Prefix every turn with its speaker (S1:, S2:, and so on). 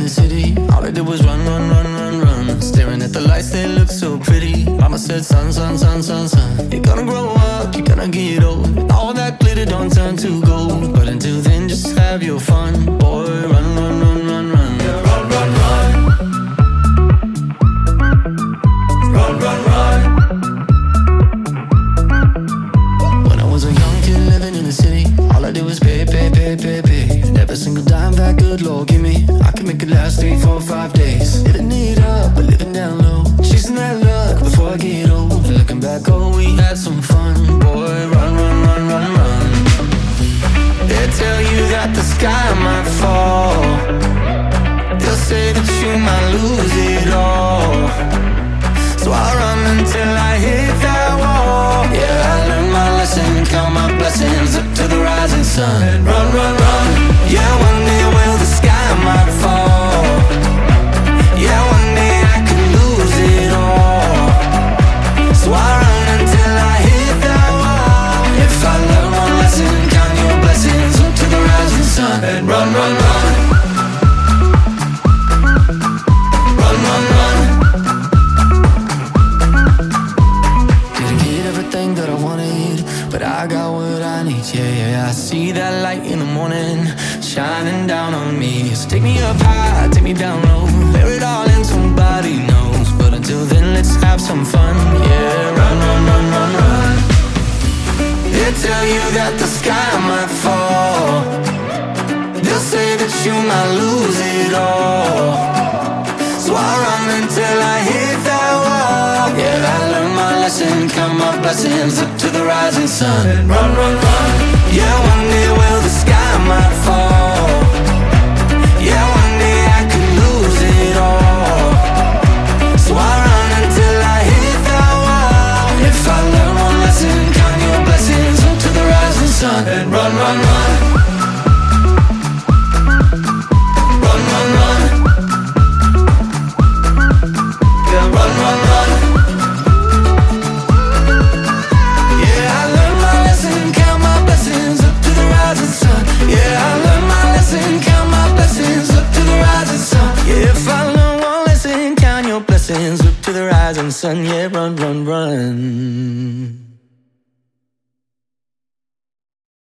S1: the city. All I did was run, run, run, run, run. Staring at the lights, they look so pretty. Mama said, son, son, son, son, son. You're gonna grow up, you're gonna get old. All that glitter don't turn to gold. But until then, just have your fun. The city, all I did was pay, pay, pay, pay, pay. And every single dime that good Lord give me, I can make it last three, four, five days. Living it up, but living down low. Chasing that luck before I get old. Looking back, oh, we had some fun. Boy, run, run, run, run, run. They tell you that the sky might fall. They'll say that you might lose it all. Sun. And run, run, run. Yeah, one day will the sky might fall. Yeah, one day I could lose it all. So I everything that I wanted, but I got what I need. Yeah, yeah, I see that light in the morning shining down on me. So take me up high, take me down low, bear it all and somebody knows. But until then, let's have some fun. Yeah, run, run, run, run, run. They tell you that the sky might fall. They'll say that you might lose it all. So I run until count my blessings up to the rising sun. And run, run, run. Yeah, one day will the sky might fall. Yeah, one day I could lose it all. So I run until I hit that wall. If I learn one lesson, count your blessings up to the rising sun. And run, run, run. Run, son, yeah, run, run, run.